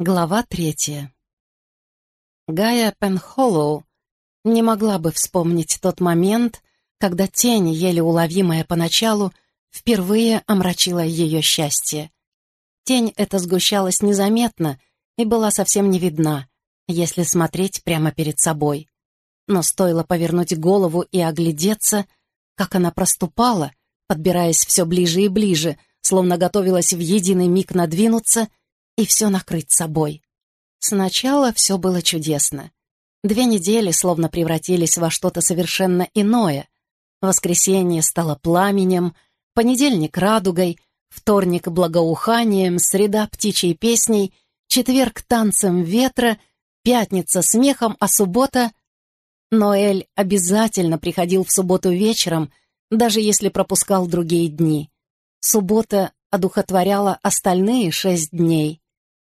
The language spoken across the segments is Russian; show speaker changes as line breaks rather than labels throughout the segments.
Глава третья. Гая Пенхоллоу не могла бы вспомнить тот момент, когда тень, еле уловимая поначалу, впервые омрачила ее счастье. Тень эта сгущалась незаметно и была совсем не видна, если смотреть прямо перед собой. Но стоило повернуть голову и оглядеться, как она проступала, подбираясь все ближе и ближе, словно готовилась в единый миг надвинуться — и все накрыть собой. Сначала все было чудесно. Две недели словно превратились во что-то совершенно иное. Воскресенье стало пламенем, понедельник — радугой, вторник — благоуханием, среда — птичьей песней, четверг — танцем ветра, пятница — смехом, а суббота... Ноэль обязательно приходил в субботу вечером, даже если пропускал другие дни. Суббота одухотворяла остальные шесть дней.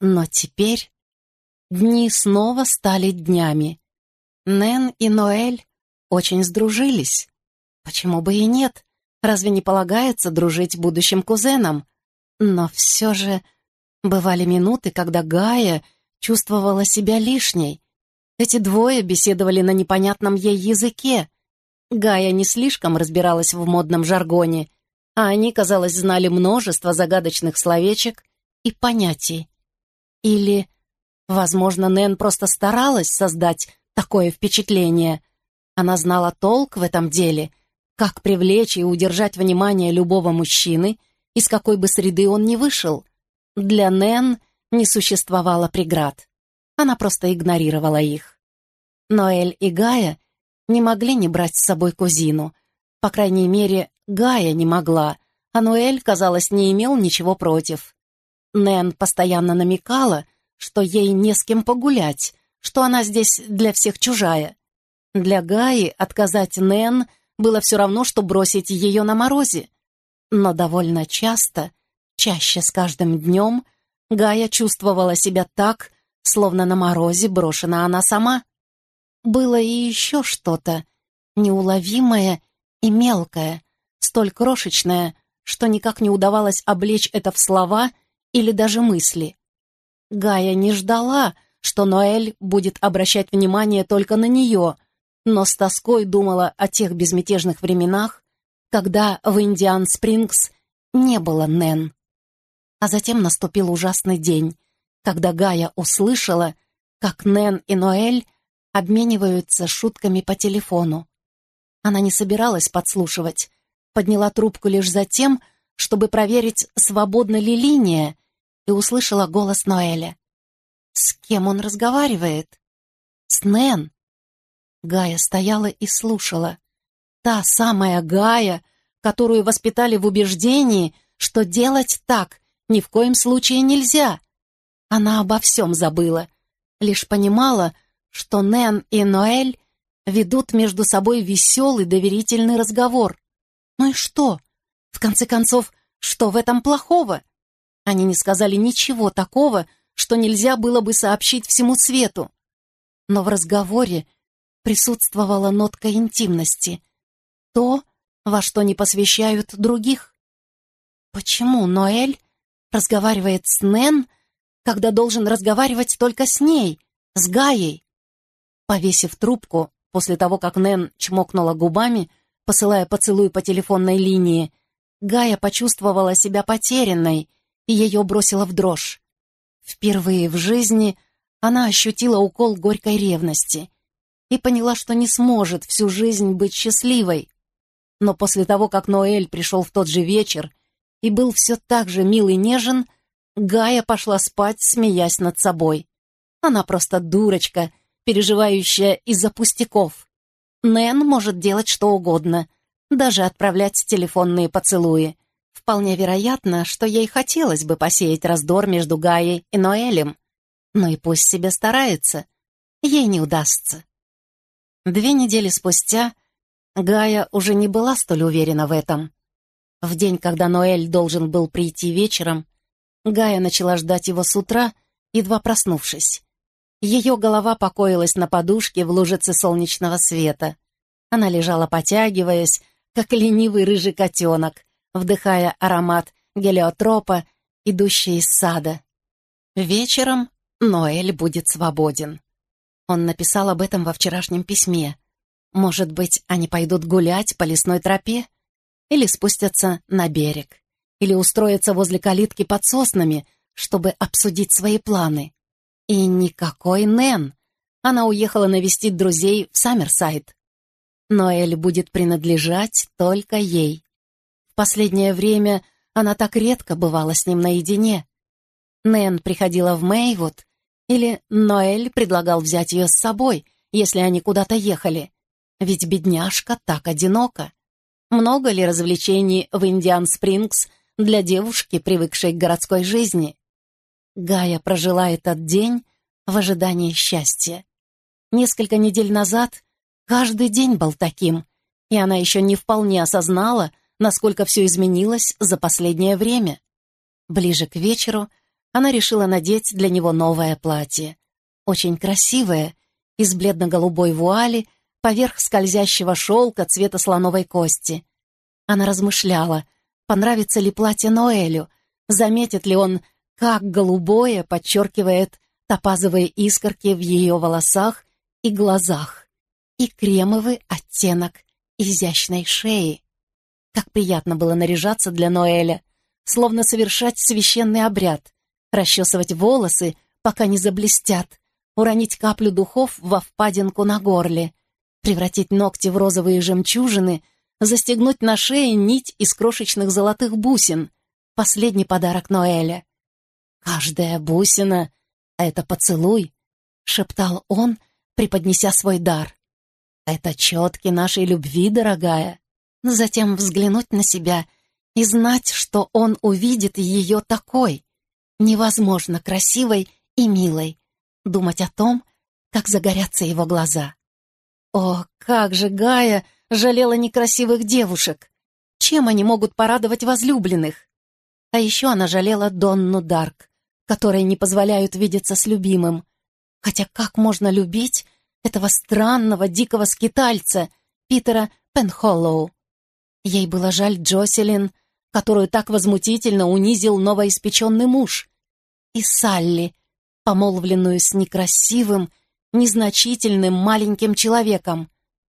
Но теперь дни снова стали днями. Нэн и Ноэль очень сдружились. Почему бы и нет? Разве не полагается дружить будущим кузенам? Но все же бывали минуты, когда Гая чувствовала себя лишней. Эти двое беседовали на непонятном ей языке. Гая не слишком разбиралась в модном жаргоне, а они, казалось, знали множество загадочных словечек и понятий. Или, возможно, Нэн просто старалась создать такое впечатление. Она знала толк в этом деле, как привлечь и удержать внимание любого мужчины, из какой бы среды он ни вышел. Для Нэн не существовало преград. Она просто игнорировала их. Ноэль и Гая не могли не брать с собой кузину. По крайней мере, Гая не могла, а Ноэль, казалось, не имел ничего против. Нэн постоянно намекала, что ей не с кем погулять, что она здесь для всех чужая. Для Гаи отказать Нэн было все равно, что бросить ее на морозе. Но довольно часто, чаще с каждым днем, Гая чувствовала себя так, словно на морозе брошена она сама. Было и еще что-то неуловимое и мелкое, столь крошечное, что никак не удавалось облечь это в слова — или даже мысли. Гая не ждала, что Ноэль будет обращать внимание только на нее, но с тоской думала о тех безмятежных временах, когда в Индиан Спрингс не было Нэн. А затем наступил ужасный день, когда Гая услышала, как Нэн и Ноэль обмениваются шутками по телефону. Она не собиралась подслушивать, подняла трубку лишь за тем, чтобы проверить, свободна ли линия, и услышала голос Ноэля. «С кем он разговаривает?» «С Нэн». Гая стояла и слушала. Та самая Гая, которую воспитали в убеждении, что делать так ни в коем случае нельзя. Она обо всем забыла, лишь понимала, что Нэн и Ноэль ведут между собой веселый доверительный разговор. Ну и что? В конце концов, что в этом плохого? Они не сказали ничего такого, что нельзя было бы сообщить всему свету. Но в разговоре присутствовала нотка интимности. То, во что не посвящают других. Почему Ноэль разговаривает с Нэн, когда должен разговаривать только с ней, с Гаей? Повесив трубку, после того, как Нэн чмокнула губами, посылая поцелуй по телефонной линии, Гая почувствовала себя потерянной и ее бросило в дрожь. Впервые в жизни она ощутила укол горькой ревности и поняла, что не сможет всю жизнь быть счастливой. Но после того, как Ноэль пришел в тот же вечер и был все так же мил и нежен, Гая пошла спать, смеясь над собой. Она просто дурочка, переживающая из-за пустяков. Нэн может делать что угодно, даже отправлять телефонные поцелуи. Вполне вероятно, что ей хотелось бы посеять раздор между Гаей и Ноэлем. Но и пусть себе старается. Ей не удастся. Две недели спустя Гая уже не была столь уверена в этом. В день, когда Ноэль должен был прийти вечером, Гая начала ждать его с утра, едва проснувшись. Ее голова покоилась на подушке в лужице солнечного света. Она лежала, потягиваясь, как ленивый рыжий котенок, вдыхая аромат гелиотропа, идущий из сада. Вечером Ноэль будет свободен. Он написал об этом во вчерашнем письме. Может быть, они пойдут гулять по лесной тропе? Или спустятся на берег? Или устроятся возле калитки под соснами, чтобы обсудить свои планы? И никакой Нэн. Она уехала навестить друзей в Саммерсайд. Ноэль будет принадлежать только ей. В последнее время она так редко бывала с ним наедине. Нэн приходила в Мейвуд, или Ноэль предлагал взять ее с собой, если они куда-то ехали. Ведь бедняжка так одинока. Много ли развлечений в Индиан Спрингс для девушки, привыкшей к городской жизни? Гая прожила этот день в ожидании счастья. Несколько недель назад каждый день был таким, и она еще не вполне осознала, насколько все изменилось за последнее время. Ближе к вечеру она решила надеть для него новое платье. Очень красивое, из бледно-голубой вуали, поверх скользящего шелка цвета слоновой кости. Она размышляла, понравится ли платье Ноэлю, заметит ли он, как голубое подчеркивает топазовые искорки в ее волосах и глазах, и кремовый оттенок изящной шеи. Как приятно было наряжаться для Ноэля, словно совершать священный обряд, расчесывать волосы, пока не заблестят, уронить каплю духов во впадинку на горле, превратить ногти в розовые жемчужины, застегнуть на шее нить из крошечных золотых бусин. Последний подарок Ноэля. «Каждая бусина — это поцелуй», — шептал он, преподнеся свой дар. «Это четки нашей любви, дорогая». Затем взглянуть на себя и знать, что он увидит ее такой, невозможно красивой и милой, думать о том, как загорятся его глаза. О, как же Гая жалела некрасивых девушек! Чем они могут порадовать возлюбленных? А еще она жалела Донну Дарк, которые не позволяют видеться с любимым. Хотя как можно любить этого странного дикого скитальца, Питера Пенхоллоу? Ей было жаль Джоселин, которую так возмутительно унизил новоиспеченный муж, и Салли, помолвленную с некрасивым, незначительным маленьким человеком,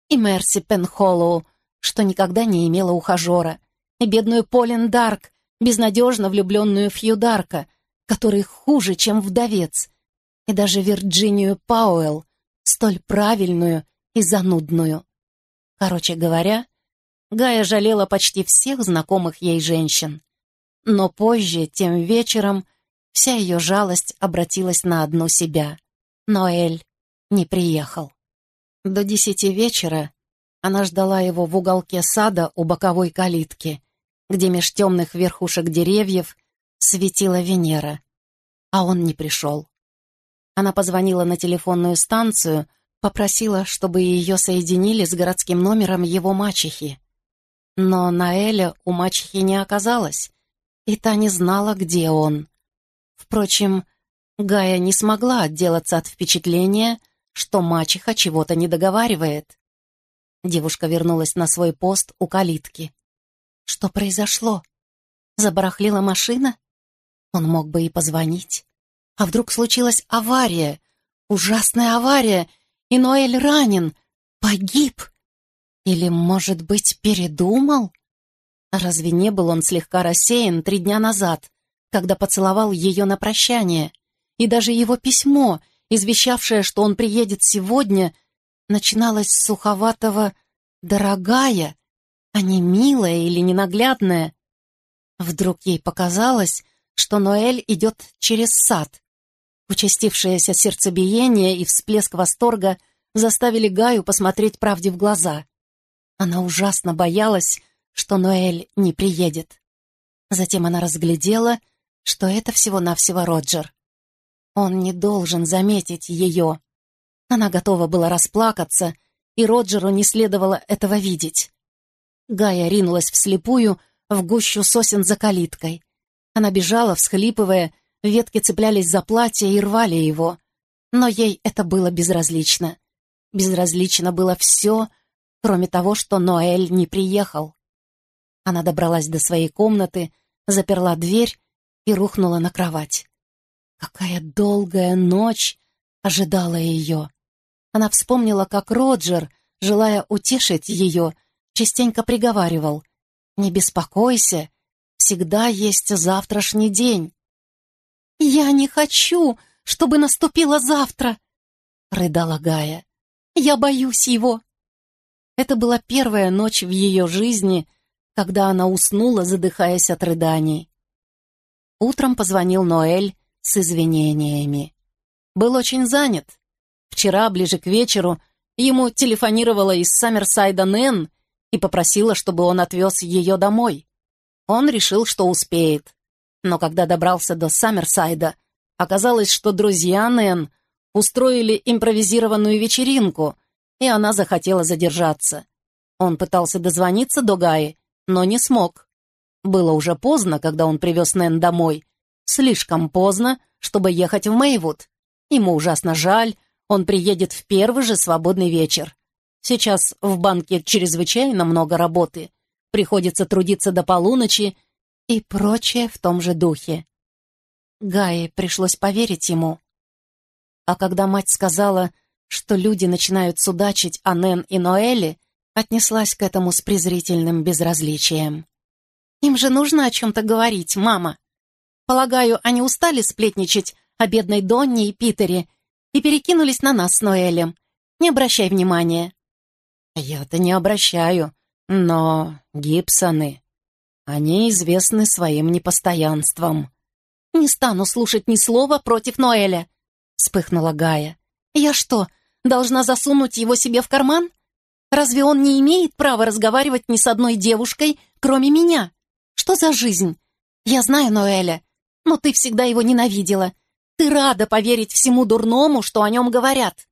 и Мерси Пенхоллоу, что никогда не имела ухажера, и бедную Полин Дарк, безнадежно влюбленную в Хью Дарка, который хуже, чем вдовец, и даже Вирджинию Пауэлл, столь правильную и занудную. Короче говоря, Гая жалела почти всех знакомых ей женщин. Но позже, тем вечером, вся ее жалость обратилась на одну себя. Ноэль не приехал. До десяти вечера она ждала его в уголке сада у боковой калитки, где меж темных верхушек деревьев светила Венера, а он не пришел. Она позвонила на телефонную станцию, попросила, чтобы ее соединили с городским номером его мачехи. Но Наэля у мачехи не оказалось, и та не знала, где он. Впрочем, Гая не смогла отделаться от впечатления, что мачеха чего-то не договаривает. Девушка вернулась на свой пост у калитки. Что произошло? Забарахлила машина? Он мог бы и позвонить. А вдруг случилась авария? Ужасная авария, и Ноэль ранен, погиб. Или, может быть, передумал? Разве не был он слегка рассеян три дня назад, когда поцеловал ее на прощание? И даже его письмо, извещавшее, что он приедет сегодня, начиналось с суховатого «дорогая», а не «милая» или «ненаглядная». Вдруг ей показалось, что Ноэль идет через сад. Участившееся сердцебиение и всплеск восторга заставили Гаю посмотреть правде в глаза. Она ужасно боялась, что Ноэль не приедет. Затем она разглядела, что это всего-навсего Роджер. Он не должен заметить ее. Она готова была расплакаться, и Роджеру не следовало этого видеть. Гая ринулась вслепую в гущу сосен за калиткой. Она бежала, всхлипывая, ветки цеплялись за платье и рвали его. Но ей это было безразлично. Безразлично было все, кроме того, что Ноэль не приехал. Она добралась до своей комнаты, заперла дверь и рухнула на кровать. Какая долгая ночь ожидала ее. Она вспомнила, как Роджер, желая утешить ее, частенько приговаривал «Не беспокойся, всегда есть завтрашний день». «Я не хочу, чтобы наступило завтра!» — рыдала Гая. «Я боюсь его!» Это была первая ночь в ее жизни, когда она уснула, задыхаясь от рыданий. Утром позвонил Ноэль с извинениями. Был очень занят. Вчера, ближе к вечеру, ему телефонировала из Саммерсайда Нэн и попросила, чтобы он отвез ее домой. Он решил, что успеет. Но когда добрался до Саммерсайда, оказалось, что друзья Нэн устроили импровизированную вечеринку, и она захотела задержаться. Он пытался дозвониться до Гаи, но не смог. Было уже поздно, когда он привез Нэн домой. Слишком поздно, чтобы ехать в Мейвуд. Ему ужасно жаль, он приедет в первый же свободный вечер. Сейчас в банке чрезвычайно много работы. Приходится трудиться до полуночи и прочее в том же духе. Гае пришлось поверить ему. А когда мать сказала, что люди начинают судачить о Нэн и Ноэле, отнеслась к этому с презрительным безразличием. «Им же нужно о чем-то говорить, мама. Полагаю, они устали сплетничать о бедной Донне и Питере и перекинулись на нас с Ноэлем. Не обращай внимания». «Я-то не обращаю, но Гибсоны, они известны своим непостоянством». «Не стану слушать ни слова против Ноэля», — вспыхнула Гая. «Я что, должна засунуть его себе в карман? Разве он не имеет права разговаривать ни с одной девушкой, кроме меня? Что за жизнь? Я знаю Ноэля, но ты всегда его ненавидела. Ты рада поверить всему дурному, что о нем говорят.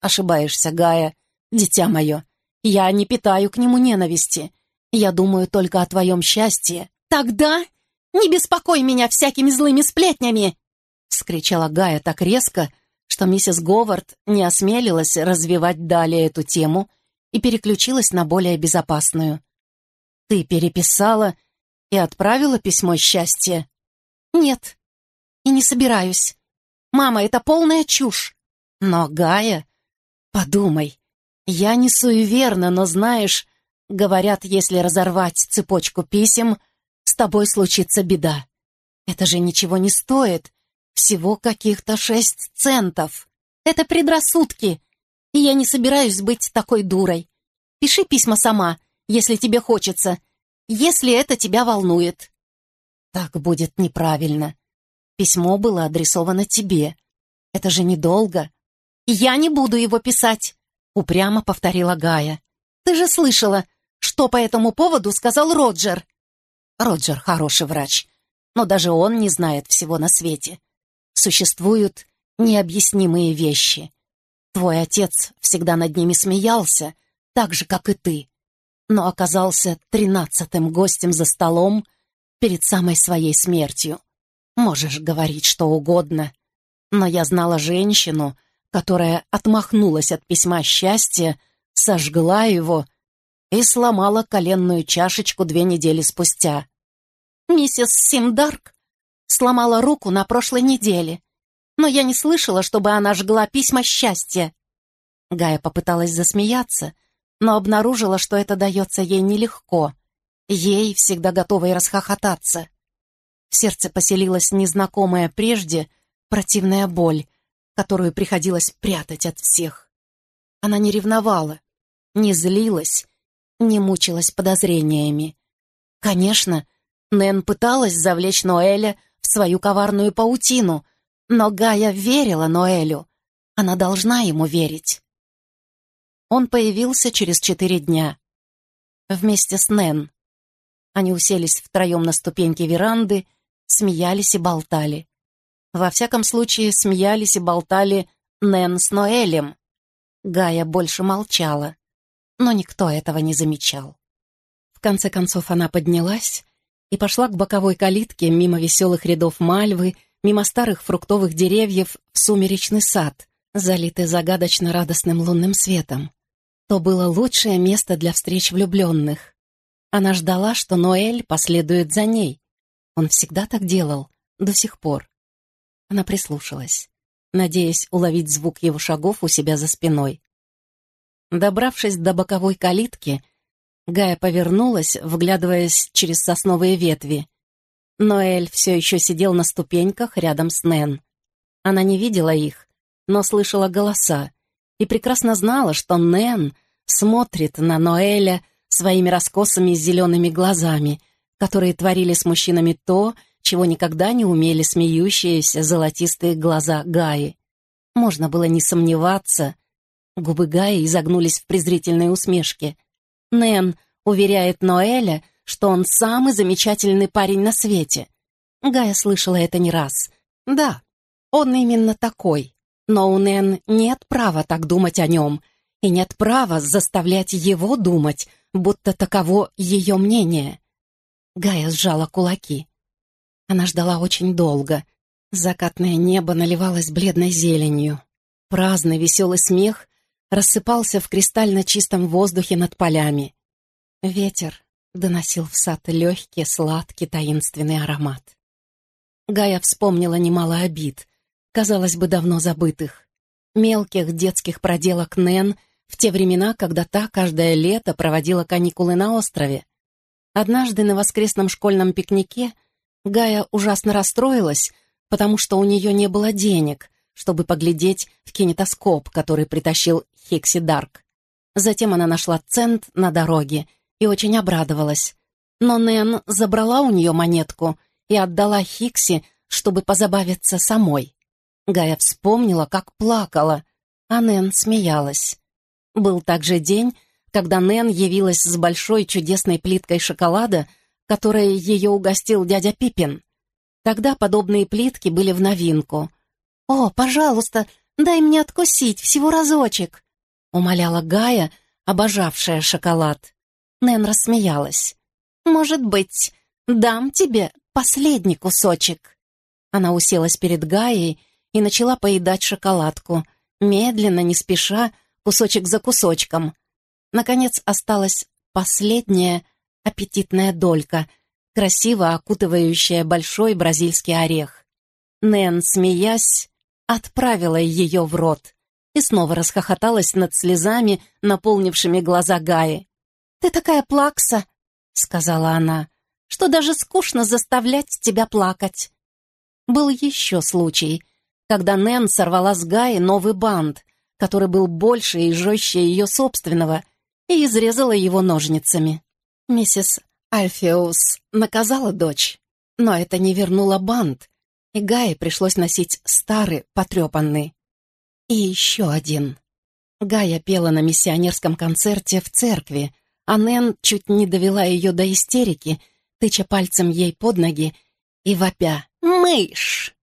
Ошибаешься, Гая, дитя мое. Я не питаю к нему ненависти. Я думаю только о твоем счастье. Тогда не беспокой меня всякими злыми сплетнями!» — вскричала Гая так резко, что миссис Говард не осмелилась развивать далее эту тему — и переключилась на более безопасную. «Ты переписала и отправила письмо счастья?» «Нет, и не собираюсь. Мама, это полная чушь. Но, Гая, подумай, я не суеверна, но знаешь, говорят, если разорвать цепочку писем, с тобой случится беда. Это же ничего не стоит, всего каких-то шесть центов. Это предрассудки, и я не собираюсь быть такой дурой. Пиши письма сама, если тебе хочется, если это тебя волнует». «Так будет неправильно. Письмо было адресовано тебе. Это же недолго». «Я не буду его писать», — упрямо повторила Гая. «Ты же слышала, что по этому поводу сказал Роджер». «Роджер хороший врач, но даже он не знает всего на свете. Существуют необъяснимые вещи. Твой отец всегда над ними смеялся, так же, как и ты, но оказался тринадцатым гостем за столом перед самой своей смертью. Можешь говорить что угодно, но я знала женщину, которая отмахнулась от письма счастья, сожгла его и сломала коленную чашечку две недели спустя. Миссис Симдарк сломала руку на прошлой неделе, но я не слышала, чтобы она жгла письма счастья. Гая попыталась засмеяться, но обнаружила, что это дается ей нелегко. Ей, всегда готовой расхохотаться. В сердце поселилась незнакомая прежде противная боль, которую приходилось прятать от всех. Она не ревновала, не злилась, не мучилась подозрениями. Конечно, Нэн пыталась завлечь Ноэля в свою коварную паутину, но Гая верила Ноэлю. Она должна ему верить. Он появился через четыре дня. Вместе с Нэн. Они уселись втроем на ступеньке веранды, смеялись и болтали. Во всяком случае, смеялись и болтали Нэн с Ноэлем. Гая больше молчала, но никто этого не замечал. В конце концов она поднялась и пошла к боковой калитке мимо веселых рядов мальвы, мимо старых фруктовых деревьев в сумеречный сад, залитый загадочно радостным лунным светом то было лучшее место для встреч влюбленных. Она ждала, что Ноэль последует за ней. Он всегда так делал, до сих пор. Она прислушалась, надеясь уловить звук его шагов у себя за спиной. Добравшись до боковой калитки, Гая повернулась, вглядываясь через сосновые ветви. Ноэль все еще сидел на ступеньках рядом с Нэн. Она не видела их, но слышала голоса и прекрасно знала, что Нэн смотрит на Ноэля своими раскосыми зелеными глазами, которые творили с мужчинами то, чего никогда не умели смеющиеся золотистые глаза Гаи. Можно было не сомневаться. Губы Гаи изогнулись в презрительной усмешке. Нэн уверяет Ноэля, что он самый замечательный парень на свете. Гая слышала это не раз. Да, он именно такой. Но у Нэн нет права так думать о нем, и нет права заставлять его думать, будто таково ее мнение. Гая сжала кулаки. Она ждала очень долго. Закатное небо наливалось бледной зеленью. Праздный веселый смех рассыпался в кристально чистом воздухе над полями. Ветер доносил в сад легкий, сладкий, таинственный аромат. Гая вспомнила немало обид, казалось бы, давно забытых. Мелких детских проделок Нэн в те времена, когда та каждое лето проводила каникулы на острове. Однажды на воскресном школьном пикнике Гая ужасно расстроилась, потому что у нее не было денег, чтобы поглядеть в кинетоскоп, который притащил Хикси Дарк. Затем она нашла цент на дороге и очень обрадовалась. Но Нэн забрала у нее монетку и отдала Хикси, чтобы позабавиться самой. Гая вспомнила, как плакала, а Нэн смеялась. Был также день, когда Нэн явилась с большой чудесной плиткой шоколада, которой ее угостил дядя Пипин. Тогда подобные плитки были в новинку. «О, пожалуйста, дай мне откусить всего разочек», — умоляла Гая, обожавшая шоколад. Нэн рассмеялась. «Может быть, дам тебе последний кусочек». Она уселась перед Гаей и начала поедать шоколадку, медленно, не спеша, кусочек за кусочком. Наконец осталась последняя аппетитная долька, красиво окутывающая большой бразильский орех. Нэн, смеясь, отправила ее в рот и снова расхохоталась над слезами, наполнившими глаза Гаи. «Ты такая плакса», — сказала она, — «что даже скучно заставлять тебя плакать». Был еще случай, когда Нэн сорвала с Гаи новый бант, который был больше и жестче ее собственного, и изрезала его ножницами. Миссис Альфиус наказала дочь, но это не вернуло бант, и Гае пришлось носить старый, потрепанный. И еще один. Гая пела на миссионерском концерте в церкви, а Нэн чуть не довела ее до истерики, тыча пальцем ей под ноги и вопя «Мышь!».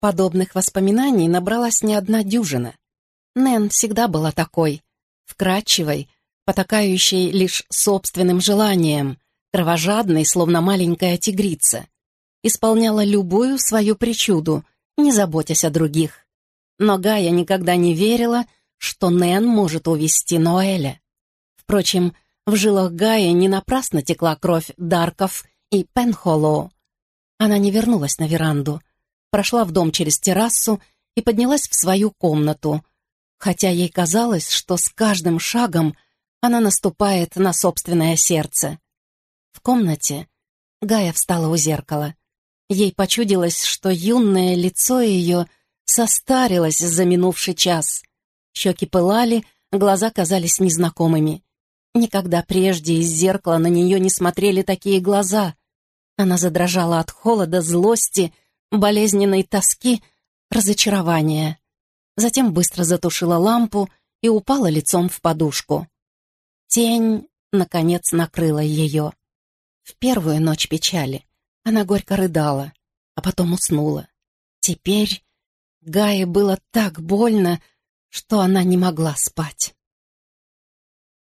Подобных воспоминаний набралась не одна дюжина. Нэн всегда была такой, вкрадчивой, потакающей лишь собственным желанием, кровожадной, словно маленькая тигрица. Исполняла любую свою причуду, не заботясь о других. Но Гая никогда не верила, что Нэн может увести Ноэля. Впрочем, в жилах Гаи не напрасно текла кровь Дарков и Пенхоллоу. Она не вернулась на веранду, прошла в дом через террасу и поднялась в свою комнату, хотя ей казалось, что с каждым шагом она наступает на собственное сердце. В комнате Гая встала у зеркала. Ей почудилось, что юное лицо ее состарилось за минувший час. Щеки пылали, глаза казались незнакомыми. Никогда прежде из зеркала на нее не смотрели такие глаза. Она задрожала от холода, злости, болезненной тоски, разочарования. Затем быстро затушила лампу и упала лицом в подушку. Тень, наконец, накрыла ее. В первую ночь печали она горько рыдала, а потом уснула. Теперь Гае было так больно, что она не могла спать.